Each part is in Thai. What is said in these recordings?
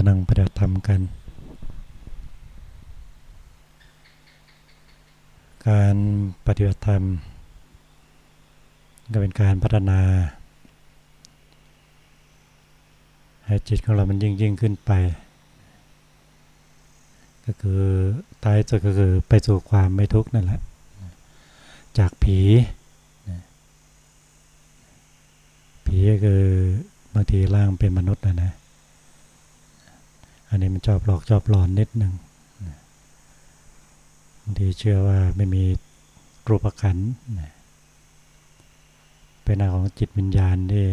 ก็นั่งปฏิบัติธรรมกัน การปฏิบัติธรรม ก็เป็นการพัฒนาให้จิตของเรามันยิ่งยิ่งขึ้นไป ก็คือท้ายสุดก็คือไปสู่ความไม่ทุกข์นั่นแหละ จากผี ผีก็คือบางทีร่างเป็นมนุษย์นะนะ อันนี้มันชอบหลอกชอบหลอนนิดหนึ่งบางทีเชื่อว่าไม่มีรูปขันเป็นหน้าของจิตวิญญาณที่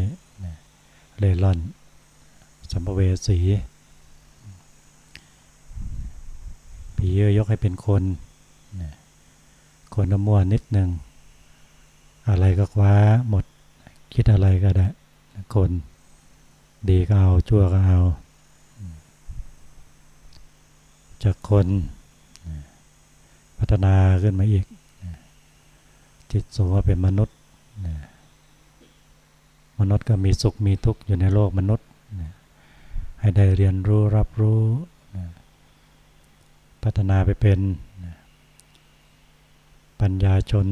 เล่ร่อน สัมภเวสีผีเยกให้เป็นคนคนมั่วนิดหนึ่งอะไรก็คว้าหมดคิดอะไรก็ได้คน ดีก็เอาชั่วก็เอา จากคน พัฒนาขึ้นมาอีก จิตสูงว่าเป็นมนุษย์ มนุษย์ก็มีสุขมีทุกข์อยู่ในโลกมนุษย์ ให้ได้เรียนรู้รับรู้ พัฒนาไปเป็นปัญญาชน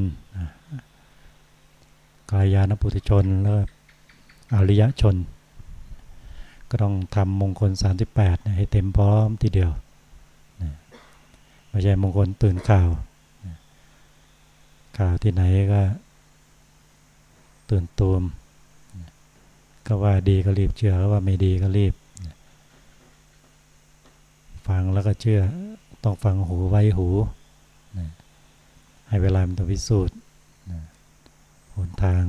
กายานปุถุชนแล้วอริยชน ก็ต้องทำมงคล 38 ให้เต็มพร้อมทีเดียว ไม่ใช่มงคลตื่นข่าวข่าวที่ไหนก็ ตื่นตูมก็ว่าดีก็รีบเชื่อว่าไม่ดีก็รีบ ฟังแล้วก็เชื่อต้องฟังหูไว้หู ให้เวลามันต้องพิสูจน์หนทาง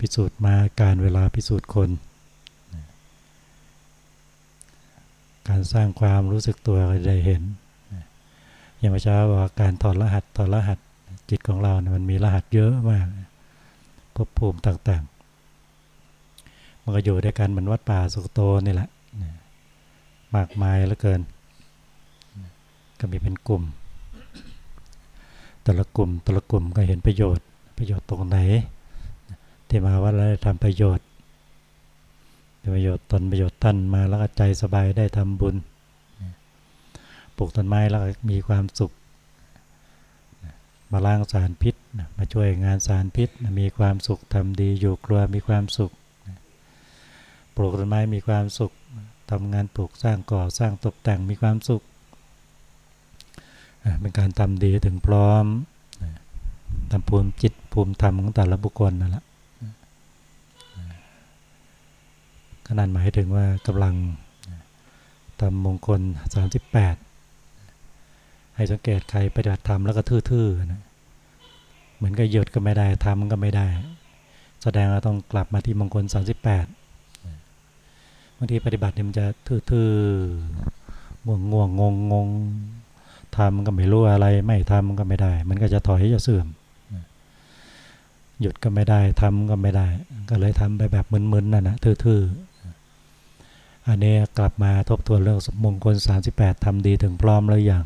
พิสูจน์มาการเวลาพิสูจน์คน การสร้างความรู้สึกตัวได้เห็น อย่างพระเจ้าบอกการถอดรหัสถอดรหัสจิตของเราเนี่ยมันมีรหัสเยอะมากภพภูมิต่างๆ มันก็อยู่ด้วยกันเหมือนวัดป่าสุกโตนี่แหละมากมายเหลือเกิน ก็มีเป็นกลุ่ม แต่ละกลุ่มแต่ละกลุ่มก็เห็นประโยชน์ ประโยชน์ตรงไหน ที่มาว่าเราได้ทำประโยชน์ประโยชน์ตนประโยชน์ท่านมาแล้วก็ใจสบายได้ทำบุญ ลูกต้นไม้แล้วมีความสุข มาล้างสารพิษ มาช่วยงานสารพิษ มีความสุขทำดีอยู่ครัวมีความสุข ปลูกต้นไม้มีความสุขทำงานปลูกสร้างก่อสร้างตกแต่งมีความสุข เป็นการทำดีถึงพร้อมทำภูมิจิตภูมิธรรมของแต่ละบุคคลนั่นแหละขนาดหมายถึงว่ากำลังทำมงคล 38 ให้สังเกตใครปฏิบัติธรรมแล้วก็ทื่อๆนะเหมือนกับหยุดก็ไม่ได้ทำก็ไม่ได้ แสดงว่าต้องกลับมาที่มงคล 38บางทีปฏิบัติเนี่ยมันจะทื่อๆง่วงง่วงงงงงทำก็ไม่รู้อะไร ไม่ทำก็ไม่ได้ มันก็จะถอยจะเสื่อมหยุดก็ไม่ได้ทำก็ไม่ได้ ก็เลยทำไปแบบมึนๆนั่นนะทื่อๆอันนี้กลับมาทบทวนเรื่องมงคล 38ทำดีถึงพร้อมแล้วอย่าง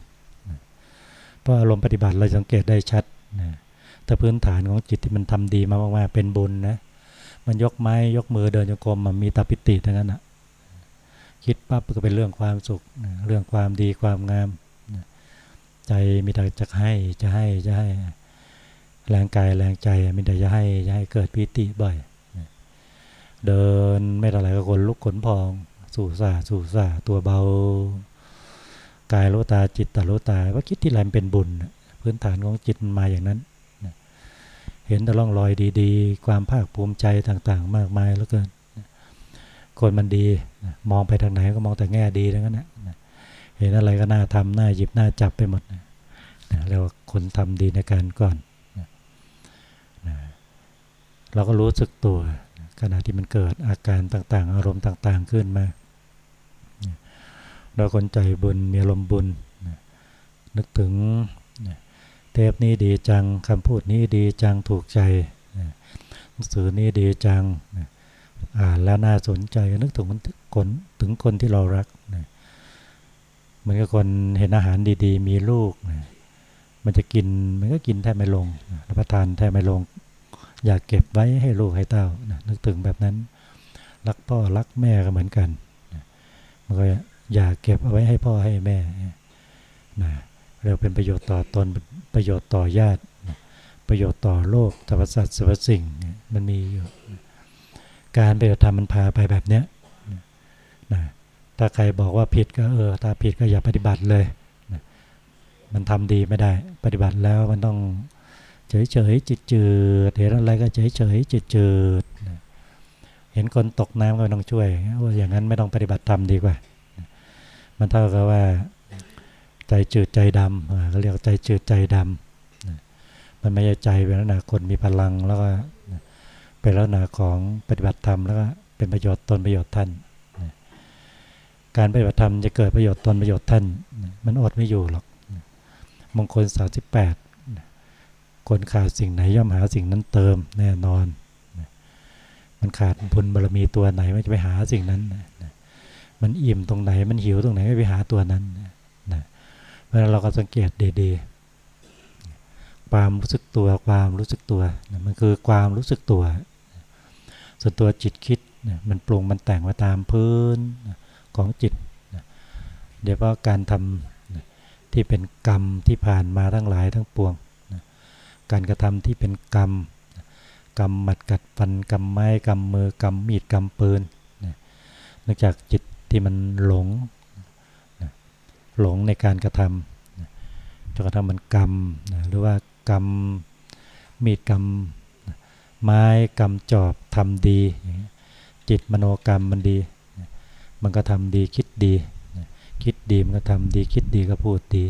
เพราะอารมณ์ปฏิบัติเราสังเกตได้ชัดนะแต่พื้นฐานของจิตที่มันทำดีมากๆเป็นบุญนะมันยกไม้ยกมือเดินโยกรมมันมีตาปิติทั้งนั้นอะคิดปั๊บก็เป็นเรื่องความสุขเรื่องความดีความงามใจมีแต่จะให้จะให้จะให้แรงกายแรงใจมีแต่จะให้จะให้เกิดปิติบ่อยเดินไม่ต่ออะไรก็คนลุกขนพอง สู่สาสู่สาตัวเบา กายโลตาจิตตาโลตาว่าคิดที่ไรเป็นบุญ พื้นฐานของจิตมาอย่างนั้น เห็นแต่ร่องรอยดีๆ ความภาคภูมิใจต่างๆ มากมายแล้วเกินคนมันดีมองไปทางไหนก็มองแต่แง่ดีทั้งนั้นนะเห็นอะไรก็น่าทำน่าหยิบน่าจับไปหมดนะเรียกว่าคนทำดีในการก่อนนะเราก็รู้สึกตัวขณะที่มันเกิดอาการต่างๆ อารมณ์ต่างๆขึ้นมา เราคนใจบุญมีอารมบุญนึกถึงเทปนี้ดีจังคำพูดนี้ดีจังถูกใจหนังสือนี้ดีจังอ่านแล้วน่าสนใจนึกถึงคนถึงคนที่เรารักเหมือนกับคนเห็นอาหารดีๆ มีลูกมันจะกินมันก็กินแทบไม่ลงรับประทานแทบไม่ลง อยากเก็บไว้ให้ลูกให้เต้านึกถึงแบบนั้น รักพ่อรักแม่ก็เหมือนกันมันก็ อย่าเก็บเอาไว้ให้พ่อให้แม่นะเรียกเป็นประโยชน์ต่อตนประโยชน์ต่อญาติ ประโยชน์ต่อโลกสรรพสัตว์สรรพสิ่งมันมีอยู่การปฏิบัติธรรมมันพาไปแบบเนี้ยนะถ้าใครบอกว่าผิดก็เออถ้าผิดก็อย่าปฏิบัติเลยนะมันทำดีไม่ได้ ปฏิบัติแล้วมันต้องเฉยเฉยจิตจืดเห็นอะไรก็เฉยเฉยจิตจืดนะเห็นคนตกน้ำก็ไม่ต้องช่วยว่าอย่างนั้นไม่ต้องปฏิบัติธรรมดีกว่า มันเท่ากับว่า ใจจืดใจดำเขาเรียกใจจืดใจดำมันไม่ใช่ใจเป็นลักษณะคนมีพลังแล้วก็เป็นลักษณะของปฏิบัติธรรมแล้วก็เป็นประโยชน์ตนประโยชน์ท่านการปฏิบัติธรรมจะเกิดประโยชน์ตนประโยชน์ท่าน มันอดไม่อยู่หรอกมงคล38คนขาดสิ่งไหนย่อมหาสิ่งนั้นเติมแน่นอน มันขาดบุญบารมีตัวไหนมันจะไปหาสิ่งนั้น มันอิ่มตรงไหน มันหิวตรงไหนไม่ไปหาตัวนั้นนะเพราะเราก็สังเกตดีๆความรู้สึกตัวความรู้สึกตัวมันคือความรู้สึกตัว ส่วนตัวจิตคิดมันปรุงมันแต่งมาตามพื้นของจิตเดี๋ยวว่าการทำที่เป็นกรรมที่ผ่านมาทั้งหลายทั้งปวงการกระทำที่เป็นกรรมกรรมหมัดกัดฟันกรรมไม้กรรมมือกรรมมีดกรรมปืนเนื่องจากจิต ที่มันหลง หลงในการกระทำจนกระทั่งมันกรรมหรือว่ากรรมมีดกรรมไม้กรรมจอบทำดี จิตมโนกรรมมันดี มันก็ทำดีคิดดี คิดดีมันก็ทำดีคิดดีก็พูดดี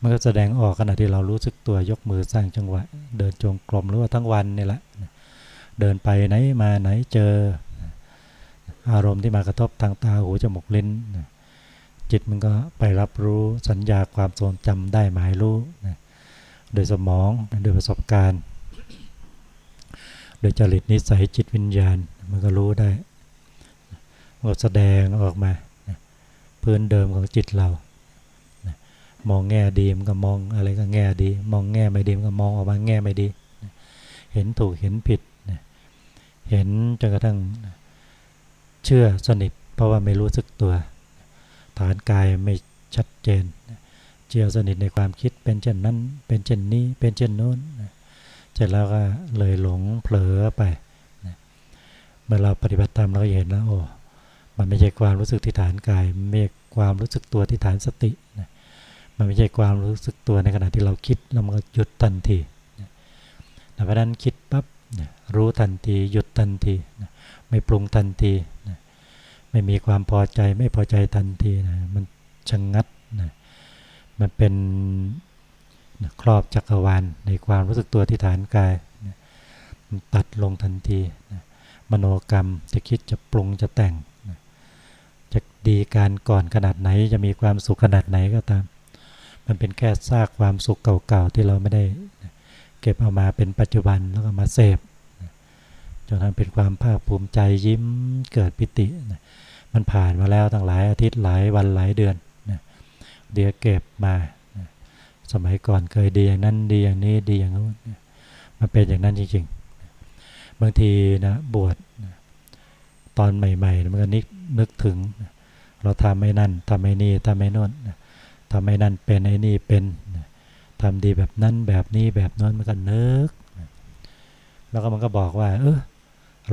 มันก็แสดงออกขณะที่เรารู้สึกตัวยกมือสร้างจังหวะ เดินจงกรมหรือว่าทั้งวันนี่แหละเดินไปไหนมาไหนเจอ อารมณ์ที่มากระทบทางตาหูจมูกลิ้นจิตมันก็ไปรับรู้สัญญาความทรงจำได้หมายรู้โดยสมองโดยประสบการณ์ โดยจริตนิสัยจิตวิญญาณมันก็รู้ได้มันแสดงออกมาพื้นเดิมของจิตเรามองแง่ดีมันก็มองอะไรก็แง่ดี มองแง่ไม่ดีมันก็มองออกมาแง่ไม่ดี เห็นถูกเห็นผิด เห็นจนกระทั่ง เชื่อสนิท เพราะว่าไม่รู้สึกตัว ฐานกายไม่ชัดเจน เชื่อสนิทในความคิดเป็นเช่นนั้น เป็นเช่นนี้เป็นเช่นโน้นเสร็จแล้วก็เลยหลงเผลอไปเมื่อเราปฏิบัติธรรมเราเห็นแล้วโอ้มันไม่ใช่ความรู้สึกที่ฐานกายไม่ใช่ความรู้สึกตัวที่ฐานสติมันไม่ใช่ความรู้สึกตัวในขณะที่เราคิดแล้วมันก็หยุดทันทีเพราะนั้นคิดปั๊บ รู้ทันทีหยุดทันทีไม่ปรุงทันทีนะไม่มีความพอใจไม่พอใจทันทีนะมันชะงงัดนะมันเป็นนะครอบจักรวาลในความรู้สึกตัวที่ฐานกายนะมันตัดลงทันทีนะมโนกรรมจะคิดจะปรุงจะแต่งนะจะดีการก่อนขนาดไหนจะมีความสุขขนาดไหนก็ตาม มันเป็นแค่ซากความสุขเก่าๆที่เราไม่ได้ ก็บเอามาเป็นปัจจุบันแล้วก็มาเสพจนทำเป็นความภาคภูมิใจยิ้มเกิดปิติ มันผ่านมาแล้วตั้งหลายอาทิตย์หลายวันหลายเดือนเดี๋ยเก็บมา สมัยก่อนเคยดีอย่างนั้นดีอย่างนี้ดีอย่างนู้นมันเป็นอย่างนั้นจริงๆ บางทีนะบวชตอนใหม่ๆมันก็นึกนึกถึง เราทำไม่นั่นทำไม่นี่ทำไม่นู่นทำไม่นั่นเป็นไอ้นี่เป็น ทำดีแบบนั้นแบบนี้แบบนั้นมันก็นึก แล้วก็มันก็บอกว่า เออ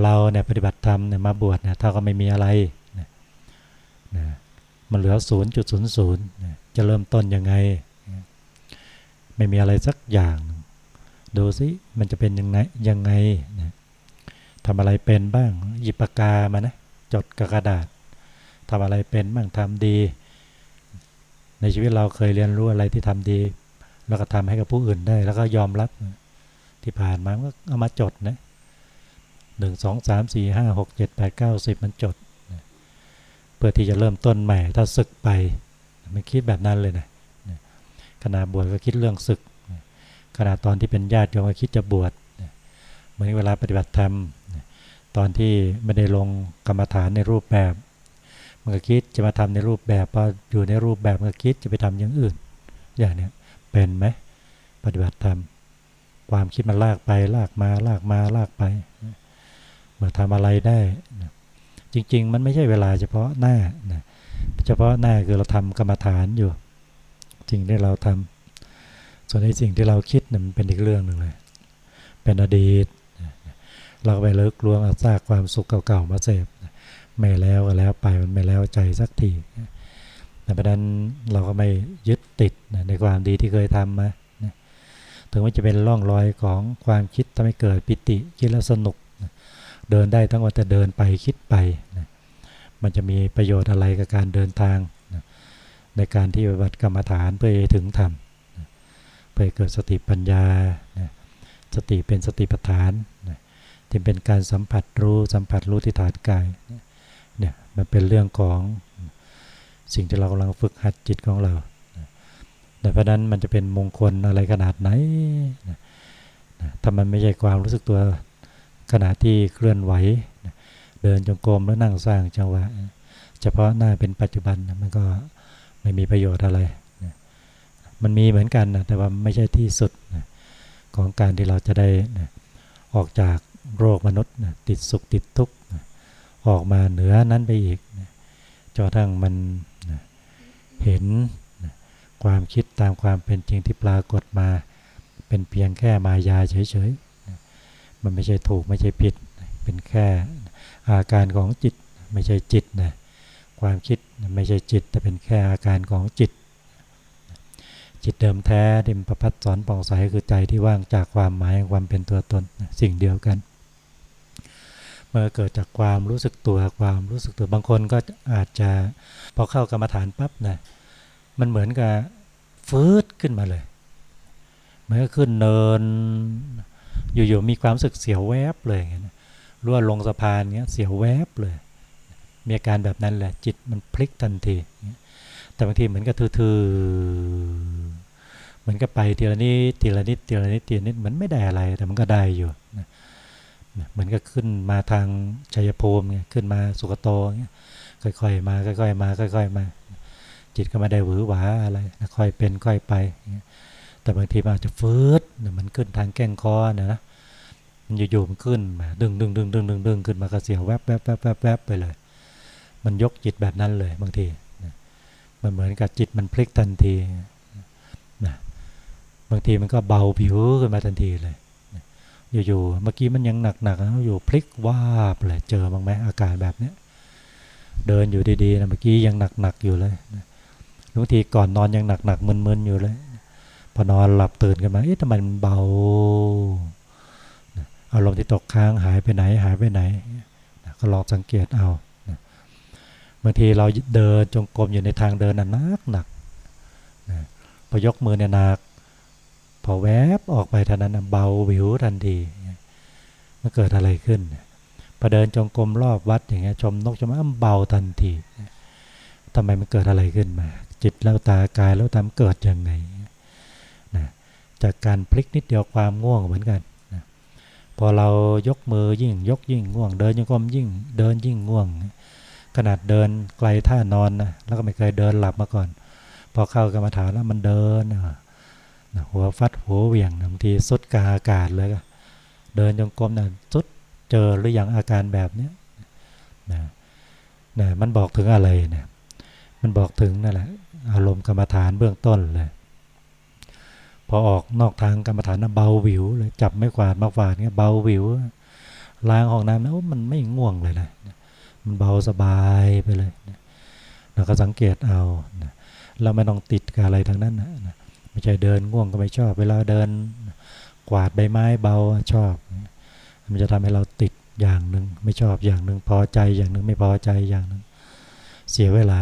เราเนี่ยปฏิบัติธรรมเนี่ยมาบวชเนี่ยถ้าก็ไม่มีอะไรนะนะมันเหลือศูนย์จุดศูนย์ศูนย์จะเริ่มต้นยังไงไม่มีอะไรสักอย่าง ดูสิมันจะเป็นยังไงยังไงนะทำอะไรเป็นบ้าง หยิบปากกามานะจดกระดาษทำอะไรเป็นบ้างทำดี ในชีวิตเราเคยเรียนรู้อะไรที่ทำดี แล้วก็ทำให้กับผู้อื่นได้ แล้วก็ยอมรับที่ผ่านมาก็เอามาจดนะหนึ่งสองสามสี่ห้าหกเจ็ดแปดเก้าสิบมันจดเพื่อที่จะเริ่มต้นใหม่ ถ้าศึกไปมันคิดแบบนั้นเลยนะขณะบวชก็คิดเรื่องศึกขณะตอนที่เป็นญาติโยมก็คิดจะบวชเหมือนเวลาปฏิบัติธรรมตอนที่ไม่ได้ลงกรรมฐานในรูปแบบมันก็คิดจะมาทำในรูปแบบพออยู่ในรูปแบบมันก็คิดจะไปทำอย่างอื่นอย่างเนี้ย เป็นไหมปฏิบัติธรรมความคิดมันลากไปลากมาลากมาลากไปเมื่อทำอะไรได้นะจริง ๆ มันไม่ใช่เวลาเฉพาะหน้านะเฉพาะหน้าคือเราทำกรรมฐานอยู่ สิ่งที่เราทำส่วนในสิ่งที่เราคิดมันเป็นอีกเรื่องหนึ่งเลย เป็นอดีต เราไปเลิกลวงอาซากความสุขเก่าๆมาเสพไม่แล้วก็แล้วไปมันไม่แล้วใจสักที ต่ประเด็นเราก็ไม่ยึดติดในความดีที่เคยทำมาถึงว่าจะเป็นร่องรอยของความคิดทำให้เกิดปิติคิดแล้วสนุก เดินได้ทั้งวันแต่เดินไปคิดไปนะมันจะมีประโยชน์อะไรกับการเดินทางนะในการที่ปฏิบัติกรรมฐานเพื่อถึงธรรมนะเพื่อเกิดสติปัญญานะสติเป็นสติปัฏฐานนะที่เป็นการสัมผัสรู้สัมผัสรู้ที่ฐานกายเนี่ยมันเป็นเรื่องของ สิ่งที่เรากำลังฝึกหัดจิตของเราแต่เพราะนั้นมันจะเป็นมงคลอะไรขนาดไหนนะถ้ามันไม่ใช่ความรู้สึกตัวขณะที่เคลื่อนไหว เดินจงกรมแล้วนั่งสร้างจังหวะ เฉพาะหน้าเป็นปัจจุบันมันก็ไม่มีประโยชน์อะไร มันมีเหมือนกันนะแต่ว่าไม่ใช่ที่สุดของการที่เราจะได้ออกจากโรคมนุษย์ติดสุขติดทุกข์ออกมาเหนือนั้นไปอีกจนทั้งมัน เห็นความคิดตามความเป็นจริงที่ปรากฏมา เป็นเพียงแค่มายาเฉยๆ มันไม่ใช่ถูกไม่ใช่ผิด เป็นแค่อาการของจิตไม่ใช่จิตนะความคิดไม่ใช่จิต แต่เป็นแค่อาการของจิต จิตเดิมแท้ดิมประพัดสอนปองใสคือใจที่ว่างจากความหมายความเป็นตัวตนสิ่งเดียวกันเมื่อเกิดจากความรู้สึกตัวความรู้สึกตัวบางคนก็อาจจะพอเข้ากรรมฐานปั๊บนะ มันเหมือนกับฟืดขึ้นมาเลยเหมือนขึ้นเนิน อยู่ๆมีความสึกเสียวแวบเลยอย่างเงี้ยรั่วลงสะพานเงี้ยเสียวแวบเลย มีอาการแบบนั้นแหละ จิตมันพลิกทันทีแต่บางทีเหมือนกับทื่อๆเหมือนกับไปทีละนิดทีละนิดทีละนิดทีละนิดเหมือนไม่ได้อะไรแต่มันก็ได้อยู่เหมือนกับขึ้นมาทางชัยภูมิเงี้ยขึ้นมาสุกโตเงี้ยค่อยๆมาค่อยๆมาค่อยๆมา จิตก็ไม่ได้หวือหวาอะไรค่อยเป็นค่อยไป แต่บางทีมันอาจจะฟืดมันขึ้นทางแก้งคอนะนะมันอยู่ๆมันขึ้นมาดึงดึงดึงดึงดึงดึงขึ้นมากระเสียวแวบแวบแวบแวบแวบไปเลย มันยกจิตแบบนั้นเลยบางทีมันเหมือนกับจิตมันพลิกทันทีนะบางทีมันก็เบาผิวขึ้นมาทันทีเลยอยู่ๆเมื่อกี้มันยังหนักๆนะอยู่พลิกว่าบเลยเจอบ้างไหมอาการแบบเนี้ยเดินอยู่ดีๆนะเมื่อกี้ยังหนักๆอยู่เลยนะ บางทีก่อนนอนยังหนักหนักมึนๆอยู่เลย พอนอนหลับตื่นกันมาเอ๊ะทำไมมันเบาอารมณ์ที่ตกค้างหายไปไหนหายไปไหน ก็ลองสังเกตเอาบางทีเราเดินจงกรมอยู่ในทางเดินนักหนักพอยกมือเนี่ยหนัก พอแวบออกไปทันนั้นเบาวิวทันทีมันเกิดอะไรขึ้นพอเดินจงกรมรอบวัดอย่างเงี้ยชมนกชมอ้ำเบาทันทีทำไมมันเกิดอะไรขึ้นมา จิตแล้วตากายแล้วทำเกิดยังไงนะจากการพลิกนิดเดียวความง่วงเหมือนกันนะพอเรายกมือยิ่งยกยิ่งง่วง เดินยังกลมยิ่งเดินยิ่งง่วง ขนาดเดินไกลท่านอนนะแล้วก็ไม่เคยเดินหลับมาก่อน พอเข้ากรรมฐานแล้วมันเดินนะหัวฟัดหัวเหวี่ยงบางทีสุดกาอากาศเลยก็เดินจงกรมนะสุดเจอหรืออย่างอาการแบบนี้นะนะมันบอกถึงอะไรนะมันบอกถึงนั่นแหละ อารมณ์กรรมฐานเบื้องต้นเลยพอออกนอกทางกรรมฐานนะเบาวิวเลยจับไม่กวาดมาฝาดเงี้ยเบาวิวล้างห้องน้ำนะมันไม่ง่วงเลยนะมันเบาสบายไปเลยเราก็สังเกตเอาเราไม่ต้องติดกับอะไรทั้งนั้นนะไม่ใช่เดินง่วงก็ไม่ชอบ เวลาเดิน กวาดใบไม้เบาชอบ มันจะทำให้เราติดอย่างหนึ่งไม่ชอบอย่างหนึ่งพอใจอย่างหนึ่งไม่พอใจอย่างหนึ่งเสียเวลา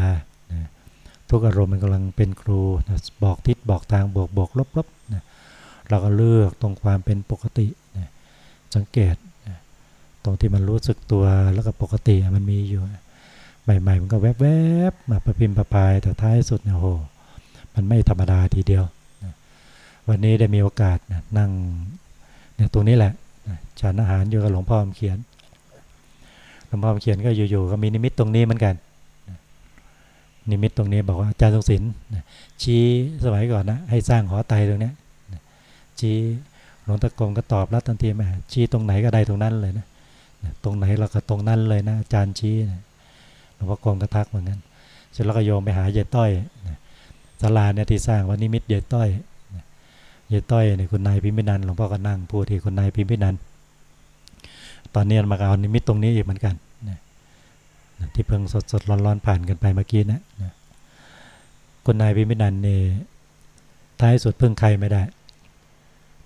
ทุกอารมณ์มันกำลังเป็นครูนะบอกทิศบอกทางบวกบวกลบลบนะเราก็เลือกตรงความเป็นปกตินะสังเกตนะตรงที่มันรู้สึกตัวแล้วก็ปกติมันมีอยู่ ใหม่ๆมันก็แวบๆมาประพิมพ์ประพายแต่ท้ายสุดเนี่ยโหมันไม่ธรรมดาทีเดียวนะวันนี้ได้มีโอกาสนะนั่งเนี่ยตรงนี้แหละนะฉันอาหารอยู่กับหลวงพ่อเขียนหลวงพ่อเขียนก็อยู่ๆก็มีนิมิตตรงนี้เหมือนกัน นิมิตตรงนี้บอกว่าอาจารย์ทรงศิลป์ชี้สมัยก่อนนะให้สร้างหอไตตรงนี้ชี้หลวงตะกงก็ตอบรับทันทีแม่ชี้ตรงไหนก็ได้ตรงนั้นเลยนะตรงไหนเราก็ตรงนั้นเลยนะอาจารย์ชี้หลวงพ่อกงก็ทักเหมือนกันเสร็จแล้วก็โยมไปหาเยต้อยศาลาเนี่ยที่สร้างวันนิมิตเยต้อยเยต้อยเนี่ยคุณนายพิมพินันหลวงพ่อก็นั่งพูดที่คุณนายพิมพินันตอนนี้มาเอานิมิตตรงนี้อีกเหมือนกัน ที่เพิ่งสดสดร้อนร้อนผ่านกันไปเมื่อกี้นะคุณนายพิมินันเนี่ยท้ายสุดพึ่งใครไม่ได้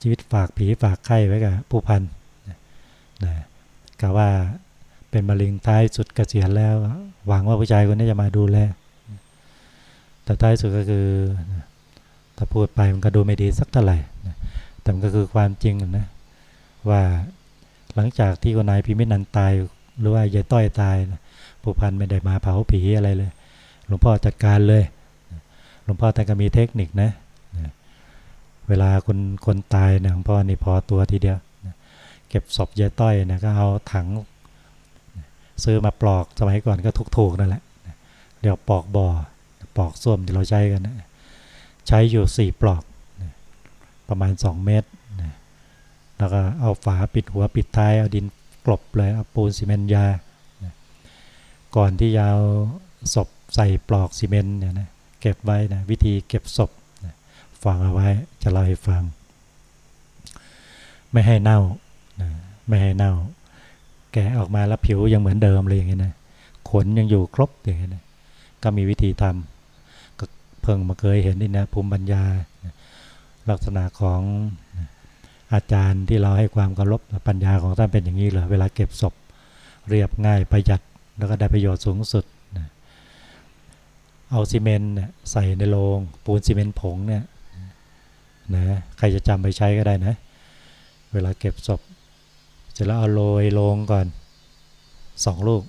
ชีวิตฝากผีฝากไข้ไว้กับผู้พันนะกะว่าเป็นมะเร็งท้ายสุดเกษียณแล้ว หวังว่าผู้ชายคนนี้จะมาดูแลแต่ท้ายสุดก็คือถ้าพูดไปมันก็ดูไม่ดีสักเท่าไหร่แต่มันก็คือความจริงนะว่าหลังจากที่คนนายพิมินันตาย หรือว่ายายต้อยตาย ผู้พันไม่ได้มาเผาผีอะไรเลย หลวงพ่อจัดการเลย หลวงพ่อแต่ก็มีเทคนิคนะ เวลาคนคนตายนะหลวงพ่อนี่พอตัวทีเดียว เก็บศพยายต้อยนะก็เอาถัง ซื้อมาปลอกสมัยก่อนก็ถูกๆนั่นแหละเดี๋ยวปลอกบ่อ ปลอกส้วมที่เราใช้กันนะใช้อยู่สี่ปลอกประมาณสองเมตรแล้วก็เอาฝาปิดหัวปิดท้าย เอาดินกลบเลย เอาปูนซีเมนต์ยา ก่อนที่ยาวศพใส่ปลอกซีเมนต์เนี่ยนะเก็บไว้นะวิธีเก็บศพฟังเอาไว้จะเล่าให้ฟัง ไม่ให้เน่านะไม่ให้เน่า แกะออกมาแล้วผิวยังเหมือนเดิมเลยอย่างเงี้ยนะขนยังอยู่ครบอย่างเงี้ยนะก็มีวิธีทำก็เพิ่งมาเคยเห็นนี่นะภูมิปัญญา ลักษณะของอาจารย์ที่เราให้ความเคารพปัญญาของท่านเป็นอย่างนี้เหรอเวลาเก็บศพ เรียบง่ายประหยัด แล้วก็ได้ประโยชน์สูงสุดนะเอาซีเมนต์ใส่ในโลงปูนซีเมนต์ผงเนี่ยนะใครจะจำไปใช้ก็ได้นะ เวลาเก็บศพเสร็จแล้วเอาโรยลงก่อนสองลูก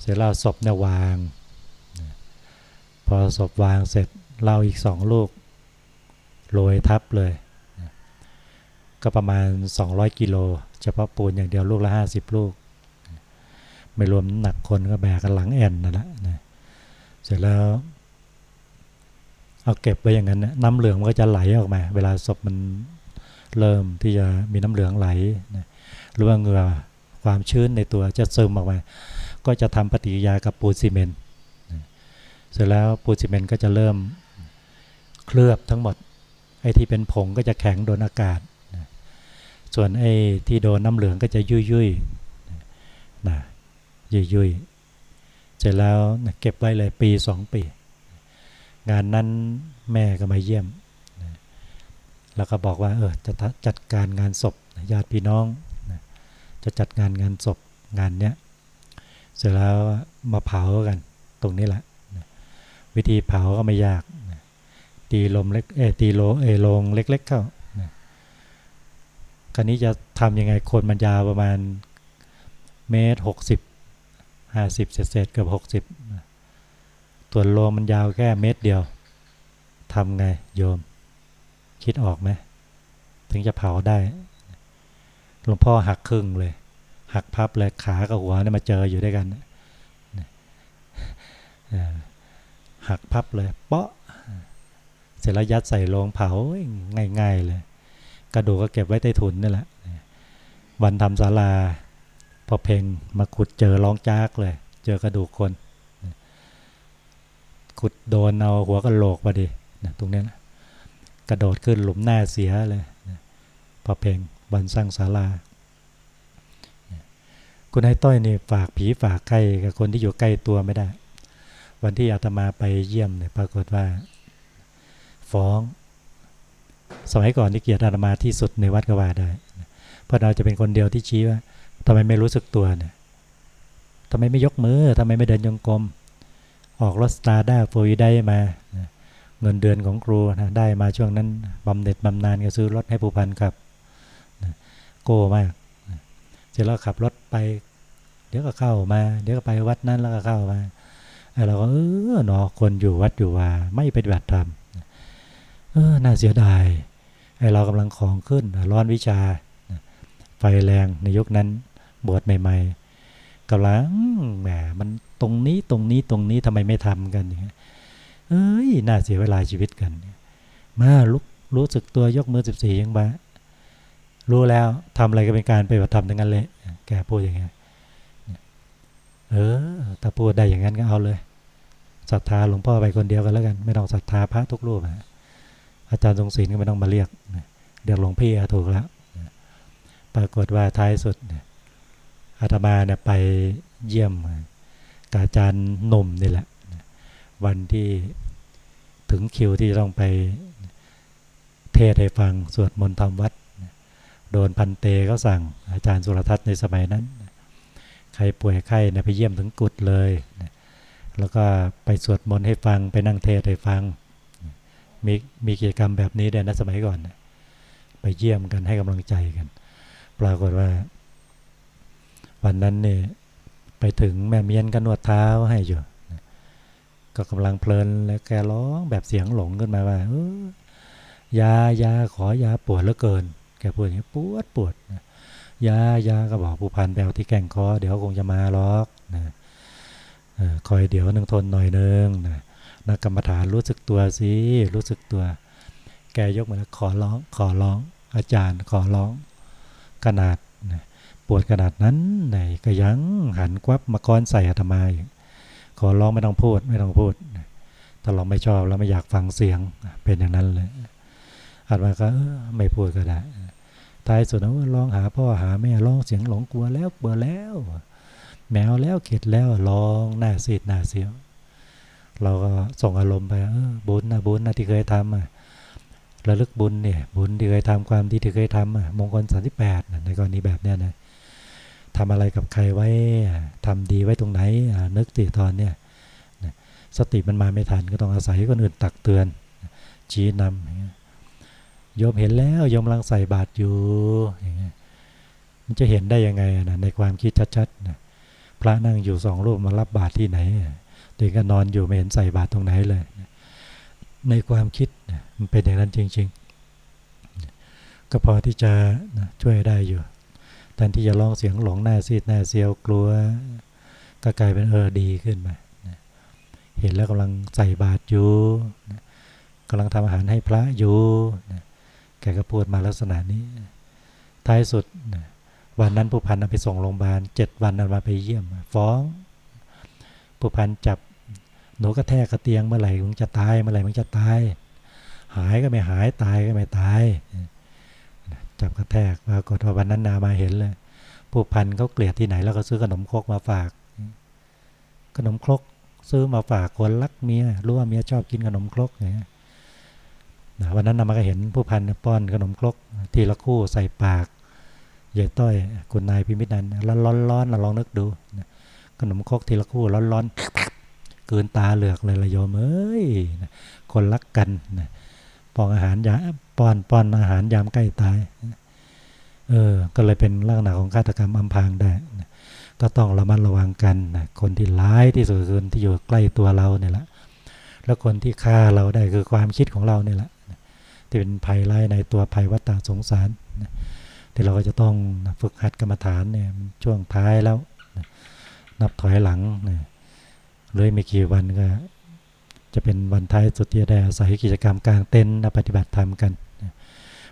เสร็จแล้วศพเนี่ยวาง พอศพวางเสร็จเราอีกสองลูกโรยทับเลย ก็ประมาณ 200 กิโล เฉพาะปูนอย่างเดียวลูกละ 50 ลูก ไม่รวมหนักคนก็แบกกันหลังแอนนั่นแหละเสร็จแล้ว เอาเก็บไว้อย่างนั้นน้ำเหลืองมันก็จะไหลออกมา เวลาศพมันเริ่มที่จะมีน้ำเหลืองไหลนะหรือว่าเหงื่อความชื้นในตัวจะซึมออกมา ก็จะทำปฏิกิริยากับปูนซีเมนต์เสร็จแล้วปูนซีเมนต์ก็จะเริ่มเคลือบทั้งหมด ไอ้ที่เป็นผงก็จะแข็งโดนอากาศ ส่วนไอ้ที่โดนน้ำเหลืองก็จะยุ่ยยุ่ยนะ ยุยยุ่ยเสร็จแล้วเก็บไว้เลยปีสองปี งานนั้นแม่ก็มาเยี่ยม แล้วก็บอกว่าเออจะจัดการงานศพญาติพี่น้อง จะจัดงานงานศพงานเนี้ยเสร็จแล้วมาเผากันตรงนี้แหละ วิธีเผาก็ไม่ยาก ตีลมเล็กเอตีโลเอลงเล็ก ๆ เข้าคราวนี้จะทำยังไงคนมันยาวประมาณเมตรหกสิบ ห้าสิบเศษเกือบหกสิบตัวโลมันยาวแค่เมตรเดียวทำไงโยม คิดออกไหมถึงจะเผาได้หลวงพ่อหักครึ่งเลย หักพับเลยขากับหัวเนี่ยมาเจออยู่ด้วยกันหักพับเลย เปาะ เสร็จแล้วยัดใส่โลงเผาง่ายๆเลย กระดูกก็เก็บไว้ใต้ถุนนี่แหละวันทำศาลา พอเพลงมาขุดเจอร้องจากเลย เจอกระดูกคนขุดโดนเอาหัวกระโหลกพอดีตรงนี้นะกระโดดขึ้นหลุมหน้าเสียเลยพอเพลงวันสร้างศาลา คุณไอ้ต้อยนี่ฝากผีฝากใกล้กับคนที่อยู่ใกล้ตัวไม่ได้ วันที่อาตมาไปเยี่ยมเนี่ยปรากฏว่า ฟ้อง สมัยก่อนที่เกียรติอาตมาที่สุดในวัดกว่าได้ เพราะเราจะเป็นคนเดียวที่ชี้ว่า ทำไมไม่รู้สึกตัวเนี่ยทำไมไม่ยกมือทำไมไม่เดินยงกลม ออกรถสตาร์ด้าโฟยได้มา เงินเดือนของครูนะได้มาช่วงนั้นบำเหน็จบำนาญก็ซื้อรถให้ผู้พันขับนะโก้มากเสร็จแล้วขับรถไป เดี๋ยวก็เข้ามา เดี๋ยวก็ไปวัดนั้นแล้วก็เข้ามาเราก็เออเนาะคนอยู่วัดอยู่ว่าไม่ปฏิบัติธรรมเออน่าเสียดายไอเรากำลังของขึ้นร้อนวิชาไฟแรงในยุคนั้น บวชใหม่ ๆกำลังแหมมันตรงนี้ตรงนี้ตรงนี้ทำไมไม่ทำกันอย่างเงี้ยเอ้ยน่าเสียเวลาชีวิตกันมาลุกรู้สึกตัวยกมือสิบสี่ยังบ้ารู้แล้วทำอะไรก็เป็นการไปฏิบัติธรรมทั้งนั้นเลยแกพูดอย่างเงี้ยเออถ้าพูดได้อย่างนั้นก็เอาเลยศรัทธาหลวงพ่อไปคนเดียวกันแล้วกัน ไม่ต้องศรัทธาพระทุกรูปนะอาจารย์ทรงศิลป์ก็ไม่ต้องมาเรียกเรียกหลวงพี่ถูกแล้วปรากฏว่าท้ายสุด อาตมาเนี่ยไปเยี่ยมกาอาจารย์หนุ่มนี่แหละ วันที่ถึงคิวที่ต้องไปเทศให้ฟังสวดมนต์ทำวัด โดนพันเตก็สั่งอาจารย์สุรทัศน์ในสมัยนั้น ใครป่วยไข้ไปเยี่ยมถึงกุดเลย แล้วก็ไปสวดมนต์ให้ฟังไปนั่งเทศให้ฟัง มีมีกิจกรรมแบบนี้เด่นนะสมัยก่อน ไปเยี่ยมกันให้กำลังใจกัน ปรากฏว่า วันนั้นเนี่ยไปถึงแม่เมียนกันวดเท้าให้อยู่ ก็กำลังเพลินแล้วแกร้องแบบเสียงหลงขึ้นมาว่าเออยายาขอยาปวดเหลือเกิน แกพูดอย่างนี้ปวดปวดยายาก็บอกผู้พันแปลที่แก่งคอเดี๋ยวคงจะมาล็อกนะคอยเดี๋ยวนึงทนหน่อยนึงนะนักกรรมฐานรู้สึกตัวสิรู้สึกตัว แกยกมือขอร้องขอร้องอาจารย์ขอร้องขนาดนะ ปวดขนาดนั้นไหนก็ยังหันควับมาก้อนใส่อาตมาอีกขอร้องไม่ต้องพูดไม่ต้องพูดถ้าเราไม่ชอบแล้วไม่อยากฟังเสียงเป็นอย่างนั้นเลยอาตมาก็ไม่พูดก็ได้ท้ายสุดนะว่าร้องหาพ่อหาแม่ร้องเสียงหลงกลัวแล้วเบื่อแล้ว แมวแล้วเข็ดแล้วร้องหน้าซีดหน้าเสียว เราก็ส่งอารมณ์ไปเออบุญนะบุญนะที่เคยทำอะระลึกบุญเนี่ยบุญที่เคยทำความดีที่เคยทำอะมงคลสามสิบแปดในกรณีแบบเนี้ยนะ ทำอะไรกับใครไว้ทำดีไว้ตรงไหนนึกติตอนเนี้ยสติมันมาไม่ทันก็ต้องอาศัยคนอื่นตักเตือน ชี้นำโยมเห็นแล้วโยมลังใส่บาตรอยู่อย่างเงี้ยมันจะเห็นได้ยังไงนะในความคิดชัดๆนะพระนั่งอยู่สองรูปมารับบาตรที่ไหนตัวเองก็นอนอยู่ไม่เห็นใส่บาตรตรงไหนเลย ในความคิดมันเป็นอย่างนั้นจริง ๆ ก็พอที่จะช่วยได้อยู่ แทนที่จะร้องเสียงหลงหน้าซีดหน้าเซียวกลัว ก็กลายเป็นเออดีขึ้นมาเห็นแล้วกำลังใส่บาตรอยู่กำลังทำอาหารให้พระอยู่แกก็พูดมาลักษณะนี้ ท้ายสุดวันนั้นผู้พันไปส่งโรงพยาบาลเจ็ดวันนั้นมาไปเยี่ยม ฟ้องผู้พันจับหนูก็แทกกระเตียงเมื่อไหร่มึงจะตายเมื่อไหร่มึงจะตาย หายก็ไม่หายตายก็ไม่ตาย จับกระแทกปรากฏว่าวันนั้นนามาเห็นเลย ผู้พันเขาเกลียดที่ไหนแล้วก็ซื้อขนมครกมาฝาก ขนมครกซื้อมาฝากคนรักเมียรู้ว่าเมียชอบกินขนมครกเงี้ยวันนั้นนามาก็เห็นผู้พันป้อนขนมครก ทีละคู่ใส่ปากใหญ่ต้อยคุณนายพิมิตนันร้อนร้อนร้อนลองนึกดูขนมครกทีละคู่ร้อนร้อนเกินตาเหลือกเลยละโยมเอ้ยคนรักกันนะ ปองอาหารยาป้อนป้อนอาหารยามใกล้ตาย เออ ก็เลยเป็นลักษณะของฆาตกรรมอำพรางได้ ก็ต้องระมัดระวังกันนะคนที่ร้ายที่สุดคือที่อยู่ใกล้ตัวเราเนี่ยแหละ แล้วคนที่ฆ่าเราได้คือความคิดของเราเนี่ยแหละที่เป็นภัยร้ายในตัวภัยวัฏสงสารที่เราก็จะต้องฝึกหัดกรรมฐานเนี่ยช่วงท้ายแล้ว นับถอยหลังเลยไม่กี่วันก็ จะเป็นวันท้ายสุดที่ได้อาศัยกิจกรรมกลางเต็นท์ปฏิบัติธรรมกัน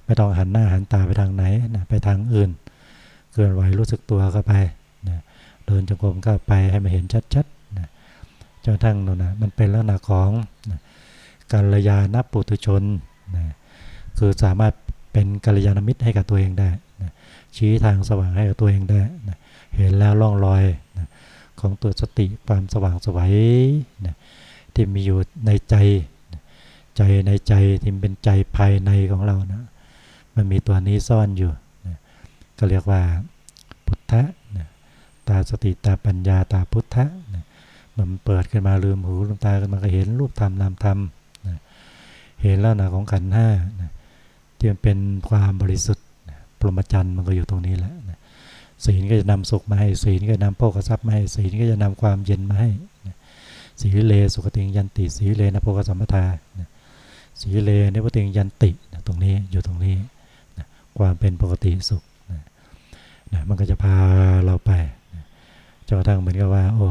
ไม่ต้องหันหน้าหันตาไปทางไหนนะไปทางอื่นเคลื่อนไหวรู้สึกตัวเข้าไปนะเดินจงกรมเข้าไปให้มันเห็นชัดๆนะจนทั้งนั้นนะมันเป็นลักษณะของนะกัลยาณปุถุชนนะคือสามารถเป็นกัลยาณมิตรให้กับตัวเองได้นะชี้ทางสว่างให้กับตัวเองได้นะเห็นแล้วล่องรอยนะของตัวสติความสว่างสวัยนะ ที่มีอยู่ในใจ ใจในใจที่เป็นใจภายในของเรานะมันมีตัวนี้ซ่อนอยู่นะก็เรียกว่าพุทธะนะตาสติตาปัญญาตาพุทธะนะมันเปิดขึ้นมาลืมหูลืมตาขึ้นมาก็เห็นรูปธรรมนามธรรมนะเห็นแล้วนะของขันห้านะที่มันเป็นความบริสุทธิ์นะปรมจันทร์มันก็อยู่ตรงนี้แหละนะศีลก็จะนำสุขมาให้ศีลก็จะนำโภคทรัพย์มาให้ศีลก็จะนำความเย็นมาให้ สีเลสุขติงยันติ สีเลนะโพกสัมปทาสีเลนปติงยันติตรงนี้อยู่ตรงนี้ความเป็นปกติสุขนะมันก็จะพาเราไปจนกระทั่งเหมือนกับว่า โอ้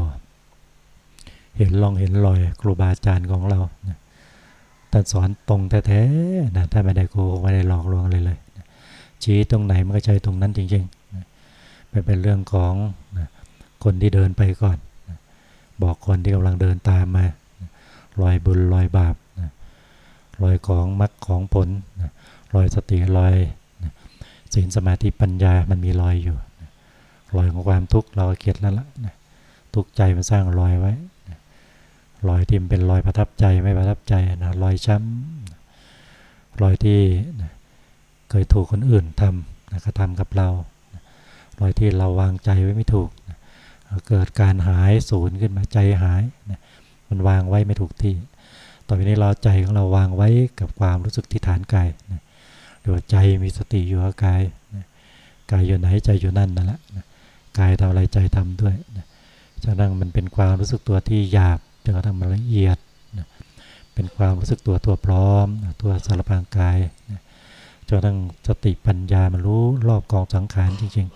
เห็นลองเห็นรอยครูบาอาจารย์ของเราท่านสอนตรงแท้ๆนะถ้าไม่ได้โกงไม่ได้หลอกลวงเลยเลย ชี้ตรงไหนมันก็ใช่ตรงนั้นจริงๆเป็นเรื่องของคนที่เดินไปก่อน บอกคนที่กำลังเดินตามมารอยบุญรอยบาปรอยของมรรคของผลรอยสติรอยศีลสมาธิปัญญามันมีรอยอยู่รอยของความทุกข์เราเกียดแล้วล่ะทุกข์ใจมันสร้างรอยไว้รอยที่มันเป็นรอยประทับใจไม่ประทับใจนะรอยช้ำรอยที่เคยถูกคนอื่นทำนะกระทำกับเรารอยที่เราวางใจไว้ไม่ถูก เกิดการหายสูญขึ้นมาใจหายมันวางไว้ไม่ถูกที่ ต่อไปนี้เราใจของเราวางไว้กับความรู้สึกที่ฐานกายหรือว่าใจมีสติอยู่กับกายกายอยู่ไหนใจอยู่นั่นนั่นแหละกายทำอะไรใจทำด้วยฉะนั้นมันเป็นความรู้สึกตัวที่หยาบจนกระทั่งมันละเอียดเป็นความรู้สึกตัวตัวพร้อม ตัวสารพางกายจนกระทั่งสติปัญญามันรู้รอบกองสังขารจริง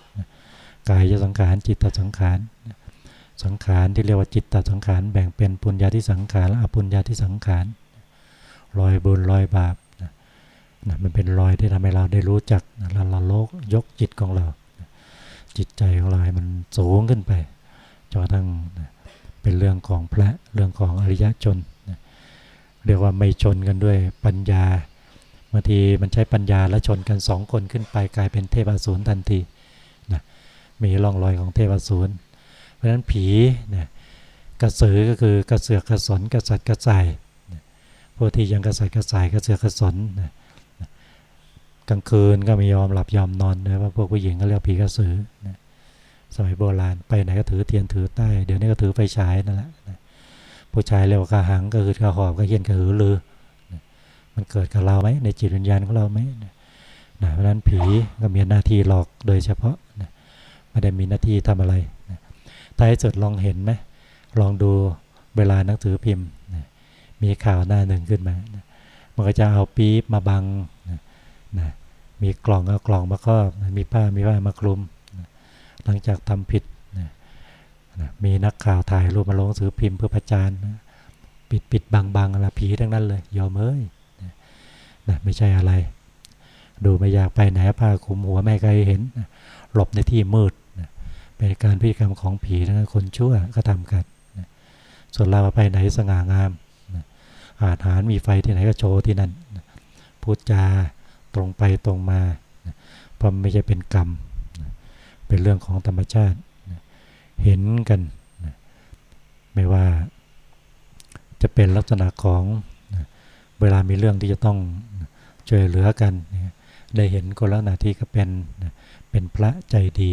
ๆกายจะสังขารจิตตสังขาร สังขารที่เรียกว่าจิตตสังขารแบ่งเป็นปุญญาที่สังขารและอปุญญาที่สังขารรอยบุญรอยบาปนะนะมันเป็นรอยที่ทำให้เราได้รู้จักนะเราเราโลกยกจิตของเรานะจิตใจของเราให้มันสูงขึ้นไปจนทั้งนะเป็นเรื่องของพระเรื่องของอริยชนนะเรียกว่าไม่ชนกันด้วยปัญญาบางทีมันใช้ปัญญาและชนกันสองคนขึ้นไปกลายเป็นเทพอสูรทันทีนะมีร่องรอยของเทพอสูร เพราะฉะนั้นผีเนี่ยกระสือก็คือกระเสือกกระสนกระสัดกระส่ายพวกที่ยังกระสัดกระส่ายกระเสือกกระสนนะกลางคืนก็ไม่ยอมหลับยอมนอนนะว่าพวกผู้หญิงก็เรียกผีกระสือนะสมัยโบราณไปไหนก็ถือเทียนถือใต้เดี๋ยวนี้ก็ถือไฟฉายนั่นแหละนะผู้ชายเรียกว่ากระหังก็คือกระหอบกระเย็นกระหือรือนะมันเกิดกับเราไหมในจิตวิญญาณของเราไหมนะเพราะนั้นผีก็มีหน้าที่หลอกโดยเฉพาะนะไม่ได้มีหน้าที่ทำอะไร ท้ายสุดลองเห็นไหมลองดูเวลาหนังสือพิมพ์ มีข่าวหน้าหนึ่งขึ้นมา มันก็จะเอาปี๊บมาบังนะมีกล่องเอากล่องมาครอบมีผ้ามีผ้ามาคลุม หลังจากทำผิดนะมีนักข่าวถ่ายรูปมาลงหนังสือพิมพ์เพื่อประจานนะปิดปิดบังบังอะไรผีทั้งนั้นเลยยอมเอ้ยนะไม่ใช่อะไร ดูไม่อยากไปไหนผ้าคลุมหัวไม่ใครเห็น หลบในที่มืด เป็นการพฤติกรรมของผีนะคนชั่วก็ทำกันส่วนเราไปไหนสง่างามอาหารมีไฟที่ไหนก็โชว์ที่นั่นพูดจาตรงไปตรงมาเพราะไม่ใช่เป็นกรรม เป็นเรื่องของธรรมชาติ เห็นกัน ไม่ว่าจะเป็นลักษณะของเวลามีเรื่องที่จะต้องช่วยเหลือกัน ได้เห็นคนลักษณะที่ก็เป็นเป็นพระใจดี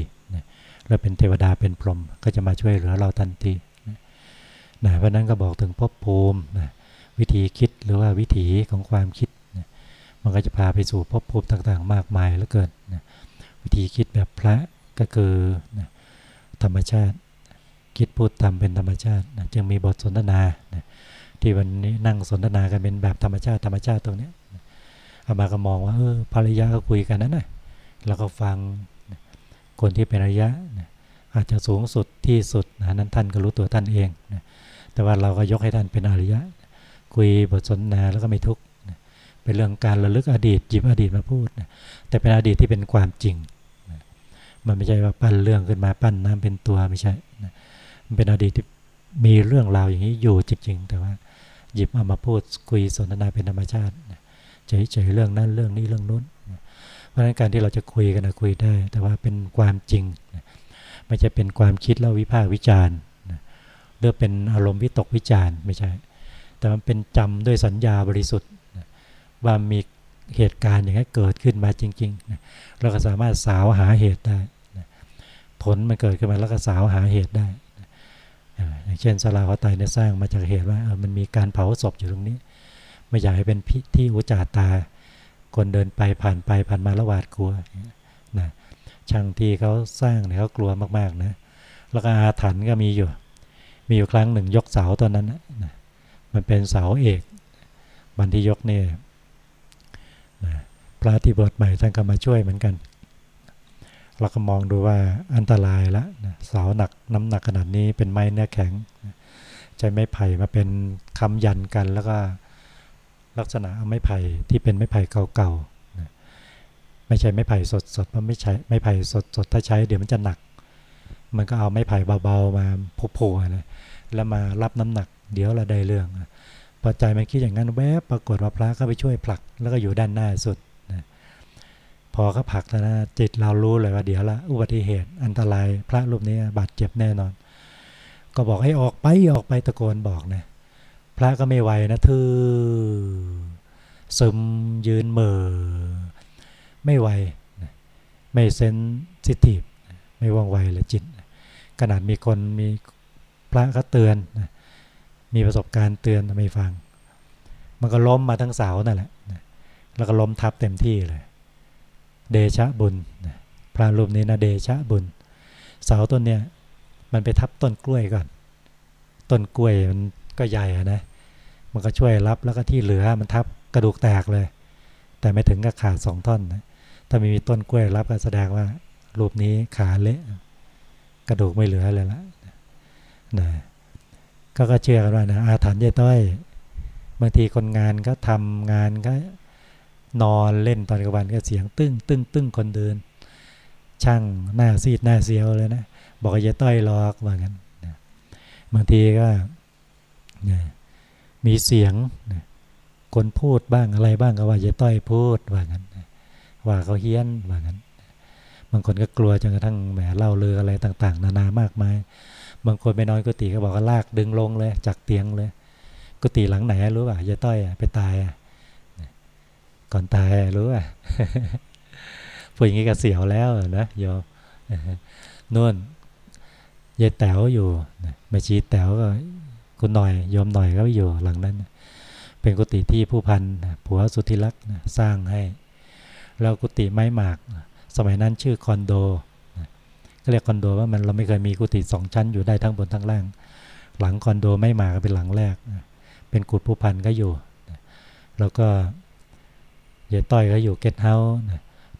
แล้วเป็นเทวดาเป็นพรหมก็จะมาช่วยเหลือเราทันทีนะเพราะนั้นก็บอกถึงภพภูมินะวิธีคิดหรือว่าวิถีของความคิดนะมันก็จะพาไปสู่ภพภูมิต่างๆ มากมายแล้วเกินนะวิธีคิดแบบพระก็คือนะธรรมชาติ คิดพูดตามเป็นธรรมชาตินะจึงมีบทสนทนานะที่วันนี้นั่งสนทนากันเป็นแบบธรรมชาติธรรมชาติตรงนี้เอามาก็มองว่าเออภรรยาก็คุยกันนั่นนะแล้วก็ฟัง คนที่เป็นระยะนะอาจจะสูงสุดที่สุดนะนั้นท่านก็รู้ตัวท่านเองนะแต่ว่าเราก็ยกให้ท่านเป็นอริยะ คุยบทสนทนาแล้วก็ไม่ทุกข์นะเป็นเรื่องการระลึกอดีตหยิบอดีตมาพูดนะแต่เป็นอดีตที่เป็นความจริงนะมันไม่ใช่ว่าปั้นเรื่องขึ้นมาปั้นน้ำเป็นตัวไม่ใช่นะมันเป็นอดีตที่มีเรื่องราวอย่างนี้อยู่จริงๆ แต่ว่าหยิบเอามาพูดคุยสนทนาเป็นธรรมชาติเฉยๆเรื่องนั้นเรื่องนี้เรื่องนู้น ราะฉะนั้นการที่เราจะคุยกันคุยได้ แต่ว่าเป็นความจริง ไม่ใช่เป็นความคิดแล้ววิพากษ์วิจารณ์หรือเป็นอารมณ์วิตกวิจารณ์ไม่ใช่ แต่มันเป็นจำด้วยสัญญาบริสุทธิ์ว่ามีเหตุการณ์อย่างนี้เกิดขึ้นมาจริงๆเราก็สามารถสาวหาเหตุได้ผลมันเกิดขึ้นมาแล้วก็สาวหาเหตุได้อย่างเช่นสลาเขาตายเนี่ยสร้างมาจากเหตุว่ามันมีการเผาศพอยู่ตรงนี้ ไม่อยากให้เป็นพิที่อุจาตา คนเดินไปผ่านไปผ่านมาละหวาดกลัวนะช่างที่เขาสร้างเนี่ยเขากลัวมากๆนะแล้วก็อาถรรพ์ก็มีอยู่ มีอยู่ครั้งหนึ่งยกเสาตอนนั้นนะมันเป็นเสาเอกบันที่ยกเนี่ยนะพระที่บวชใหม่ท่านก็มาช่วยเหมือนกันเราก็มองดูว่าอันตรายละนะเสาหนักน้ำหนักขนาดนี้เป็นไม้เนื้อแข็ง ใช้ไม้ไผ่มาเป็นคำยันกันแล้วก็ ลักษณะเอาไม้ไผ่ที่เป็นไม้ไผ่เก่าๆนะไม่ใช่ไม้ไผ่สดๆเพราะไม่ใช่ไม้ไผ่สดๆถ้าใช้เดี๋ยวมันจะหนัก มันก็เอาไม้ไผ่เบาๆมาโผล่ๆนะแล้วมารับน้ำหนัก เดี๋ยวเราได้เรื่องพอใจมันคิดอย่างนั้นแวบปรากฏว่าพระก็ไปช่วยผลัก แล้วก็อยู่ด้านหน้าสุดนะพอเขาผลักนะจิตเรารู้เลยว่าเดี๋ยวละอุบัติเหตุอันตรายพระรูปนี้บาดเจ็บแน่นอน ก็บอกให้ออกไปออกไปตะโกนบอกนะ พระก็ไม่ไหวนะทื่อซึมยืนเมือไม่ไหวไม่เซนซิทีฟไม่ว่องไวเลยจิต ขนาดมีคนมีพระก็เตือนมีประสบการณ์เตือนไม่ฟัง มันก็ล้มมาทั้งเสานั่นแหละแล้วก็ล้มทับเต็มที่เลย เดชะบุญพระรูปนี้นะเดชะบุญ เสาต้นเนี้ยมันไปทับต้นกล้วยก่อน ต้นกล้วยมัน ก็ใหญ่นะ มันก็ช่วยรับแล้วก็ที่เหลือมันทับกระดูกแตกเลย แต่ไม่ถึงกับขาดสองท่อนนะถ้ามีมีต้นกล้วยรับก็แสดงว่า รูปนี้ขาเละกระดูกไม่เหลือเลยละนะก็ก็เชื่อกันว่านะอาถรรพ์ยายต้อย บางทีคนงานก็ทำงานก็นอนเล่นตอนกลางวันก็เสียง ตึ้งตึ้งตึ้งคนเดิน ช่างหน้าซีดหน้าเสียวเลยนะ บอกยายต้อยหลอกว่างั้นบางทีก็ นะมีเสียงนะคนพูดบ้างอะไรบ้างก็ว่ายายต้อยพูดว่างั้นว่าเขาเฮี้ยนว่างั้น บางคนก็กลัวจนกระทั่งแหมเล่าเลืออะไรต่าง ๆ นานามากมาย บางคนไปนอนกุฏิก็บอกว่าลากดึงลงเลยจากเตียงเลยกุฏิหลังไหนรู้ป่ะยายต้อยไปตายก่อนตายรู้ป่ะพูดอย่างนี้ก็เสียวแล้วนะโยนู่นยายแต๋วอยู่แม่ชีแต๋วก็ คุณหน่อยโยมหน่อยก็อยู่หลังนั้น เป็นกุฏิที่ผู้พันผัวสุธิรักษ์สร้างให้ แล้วกุฏิไม้หมาก สมัยนั้นชื่อคอนโดก็เรียกคอนโดว่ามันเราไม่เคยมีกุฏิสองชั้นอยู่ได้ทั้งบนทั้งล่าง หลังคอนโดไม้หมากเป็นหลังแรก เป็นกุฏผู้พันก็อยู่ แล้วก็เยต้อยก็อยู่เกตเฮาส์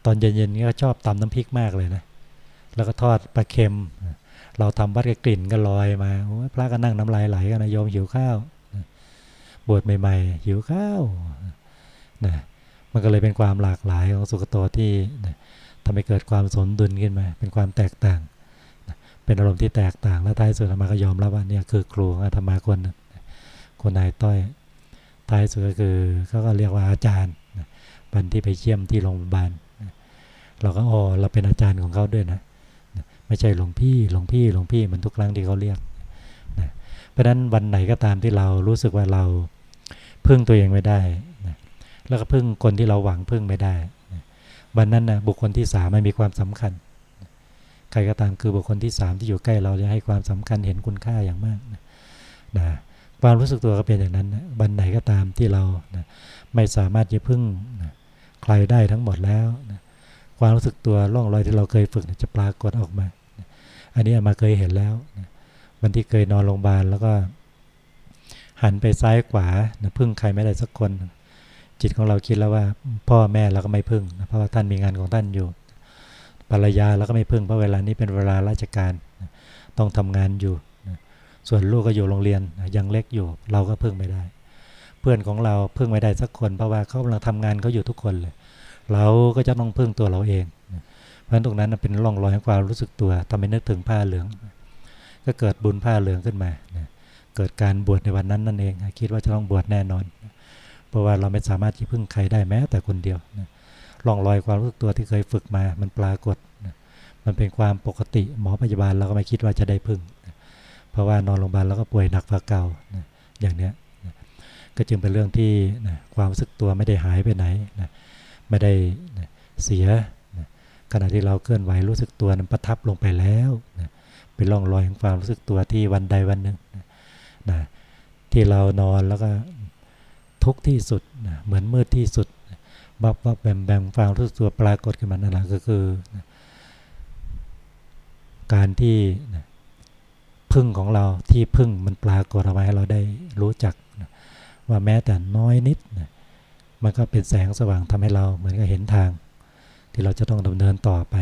ตอนเย็นๆก็ชอบตำน้ำพริกมากเลยนะ แล้วก็ทอดปลาเค็ม เราทำวัดกกลิ่นก็ลอยมาพระก็นั่งน้ำลายไหลกันนะโยมหิวข้าวบวชใหม่ ๆ หิวข้าวนะมันก็เลยเป็นความหลากหลายของสุขโตที่ทำให้เกิดความสนดุลขึ้นมา เป็นความแตกต่างเป็นอารมณ์ที่แตกต่างแล้วท้ายสุดธรรมาก็ยอมรับว่าเนี่ยคือครูอาตมาคนคนนายต้อยท้ายสุดก็คือเขาก็เรียกว่าอาจารย์วันที่ไปเยี่ยมที่โรงพยาบาลเราก็อ๋อเราเป็นอาจารย์ของเขาด้วยนะ ไม่ใช่หลวงพี่หลวงพี่หลวงพี่เหมือนทุกครั้งที่เขาเรียกเพราะฉะนั้นวันไหนก็ตามที่เรารู้สึกว่าเราพึ่งตัวเองไม่ได้แล้วก็พึ่งคนที่เราหวังพึ่งไม่ได้วันนั้นนะบุคคลที่สามไม่มีความสำคัญใครก็ตามคือบุคคลที่สามที่อยู่ใกล้เราจะให้ความสำคัญเห็นคุณค่าอย่างมากนะนะความรู้สึกตัวก็เป็นอย่างนั้นนะวันไหนก็ตามที่เรานะไม่สามารถจะพึ่งนะใครได้ทั้งหมดแล้วนะความรู้สึกตัวร่องรอยที่เราเคยฝึกนะจะปรากฏออกมา อันนี้มาเคยเห็นแล้ววันที่เคยนอนโรงพยาบาลแล้วก็ หันไปซ้ายขวานะพึ่งใครไม่ได้สักคน จิตของเราคิดแล้วว่า พ่อแม่เราก็ไม่พึ่งนะเพราะว่าท่านมีงานของท่านอยู่ ภรรยาเราก็ไม่พึ่งเพราะเวลานี้เป็นเวลาราชการ ต้องทำงานอยู่ ส่วนลูกก็อยู่โรงเรียนยังเล็กอยู่ เราก็พึ่งไม่ได้ เพื่อนของเราพึ่งไม่ได้สักคน เพราะว่าเขากำลังทำงานเขาอยู่ทุกคนเลย เราก็จะต้องพึ่งตัวเราเอง เพราะตรงนั้นเป็นร่องรอยของความรู้สึกตัวทำให้นึกถึงผ้าเหลือง ก็เกิดบุญผ้าเหลืองขึ้นมา เกิดการบวชในวันนั้นนั่นเอง คิดว่าจะต้องบวชแน่นอน เพราะว่าเราไม่สามารถที่พึ่งใครได้แม้แต่คนเดียวนะลองรอยความรู้สึกตัวที่เคยฝึกมา มันปรากฏนะมันเป็นความปกติหมอพยาบาลเราก็ไม่คิดว่าจะได้พึ่งนะเพราะว่านอนโรงพยาบาลแล้วก็ป่วยหนักกว่าเก่านะอย่างเนี้ยนะก็จึงเป็นเรื่องที่นะความรู้สึกตัวไม่ได้หายไปไหนนะไม่ได้นะเสีย ขณะที่เราเคลื่อนไหวรู้สึกตัวนั้นประทับลงไปแล้วนะเป็นร่องรอยของความรู้สึกตัวที่วันใดวันหนึ่งนะนะที่เรานอนแล้วก็ทุกที่สุดนะเหมือนมืดที่สุดบับวับแบมแบมฟังทุกตัวปรากฏขึ้นมานั่นแหละก็คือนะการที่นะพึ่งของเราที่พึ่งมันปรากฏเอาไว้ให้เราได้รู้จักนะว่าแม้แต่น้อยนิดนะมันก็เป็นแสงสว่างทำให้เราเหมือนกับเห็นทาง ที่เราจะต้องดำเนินต่อไป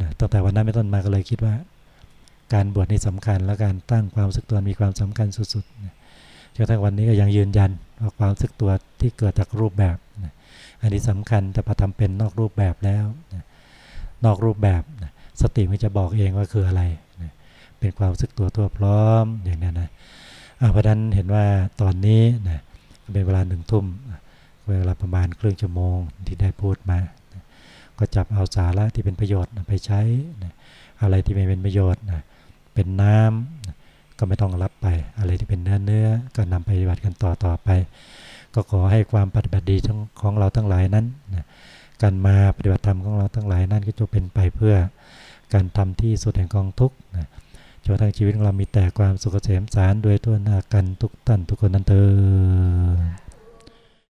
นะตั้งแต่วันนั้นเป็นต้นมาก็เลยคิดว่า การบวชนี่สำคัญ และการตั้งความสึกตัวมีความสำคัญสุดๆจนทั่งวันนี้ก็ยังยืนยันว่าความสึกตัวที่เกิดจากรูปแบบนะอันนี้สำคัญแต่พอทำเป็นนอกรูปแบบแล้วนะนอกรูปแบบนะสติมันจะบอกเองว่าคืออะไรนะเป็นความสึกตัวทั่วพร้อมอย่างนี้นะเพราะฉะนั้นเห็นว่าตอนนี้นะเป็นเวลาหนึ่งทุ่มเวลาประมาณครึ่งชั่วโมงที่ได้พูดมา ก็จับเอาสาระที่เป็นประโยชน์ไปใช้อะไรที่ไม่เป็นประโยชน์เป็นน้ำนะก็ไม่ต้องรับไป อะไรที่เป็นเนื้อเนื้อก็นำไปปฏิบัติกันต่อต่อไป ก็ขอให้ความปฏิบัติดีของของเราทั้งหลายนั้นการมาปฏิบัติธรรมของเราทั้งหลายนั้นก็จะเป็นไปเพื่อการทำที่สุดแห่งกองทุกข์จนทั้งชีวิตของเรามีแต่ความสุขเกษมสารโดยทั่วหน้ากันทุกท่านทุกคนนั้นเถิด